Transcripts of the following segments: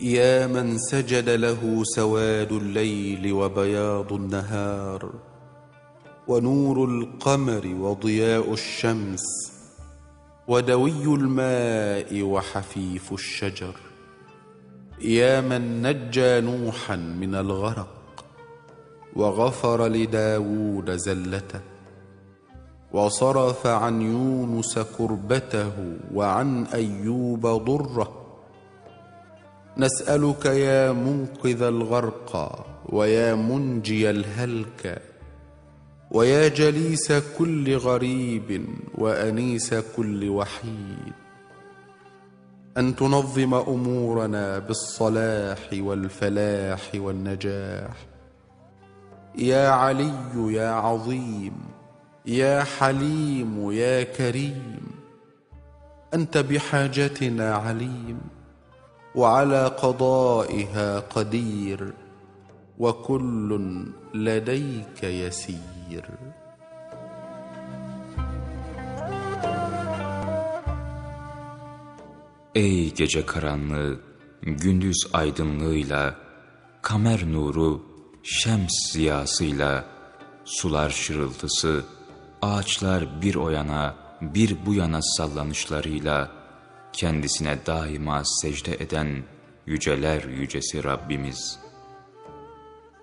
يا من سجد له سواد الليل وبياض النهار ونور القمر وضياء الشمس ودوي الماء وحفيف الشجر. يا من نجى نوحا من الغرق وغفر لداود زلته وصرف عن يونس كربته وعن أيوب ضره نسألك يا منقذ الغرقى ويا منجي الهلكى ويا جليس كل غريب وأنيس كل وحيد. أن تنظم أمورنا بالصلاح والفلاح والنجاح. يا علي يا عظيم يا حليم يا كريم. أنت بحاجتنا عليم. وعلى قضائها قدير وكل لديك يسير Ey gece karanlığı, gündüz aydınlığıyla, kamer nuru, şems ziyasıyla, sular şırıltısı, ağaçlar bir o yana, bir bu yana sallanışlarıyla, kendisine daima secde eden yüceler yücesi Rabbimiz.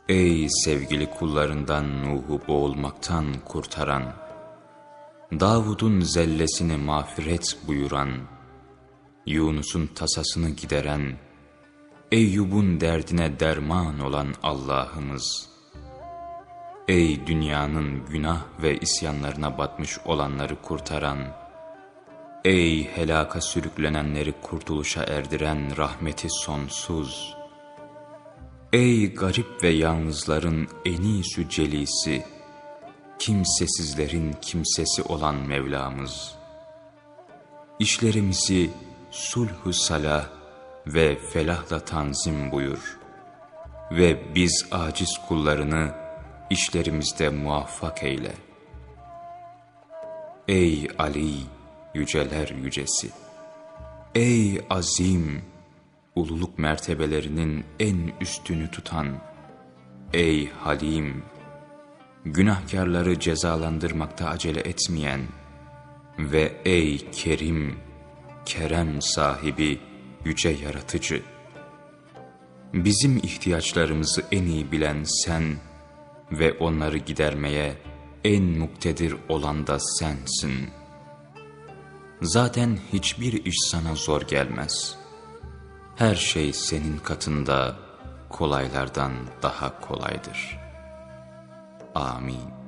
Ey sevgili kullarından Nuh'u boğulmaktan kurtaran, Davud'un zellesini mağfiret buyuran, Yunus'un tasasını gideren, Eyyub'un derdine derman olan Allah'ımız. Ey dünyanın günah ve isyanlarına batmış olanları kurtaran, Ey helaka sürüklenenleri kurtuluşa erdiren rahmeti sonsuz. Ey garip ve yalnızların en iyisi celisi, kimsesizlerin kimsesi olan Mevlamız. İşlerimizi sulh salah ve felahla tanzim buyur. Ve biz aciz kullarını işlerimizde muvaffak eyle. Ey Ali, yüceler yücesi! Ey azim, ululuk mertebelerinin en üstünü tutan! Ey halim, günahkarları cezalandırmakta acele etmeyen ve ey kerim, kerem sahibi, yüce yaratıcı! Bizim ihtiyaçlarımızı en iyi bilen sen ve onları gidermeye en muktedir olan da sensin. Zaten hiçbir iş sana zor gelmez. Her şey senin katında kolaylardan daha kolaydır. Amin.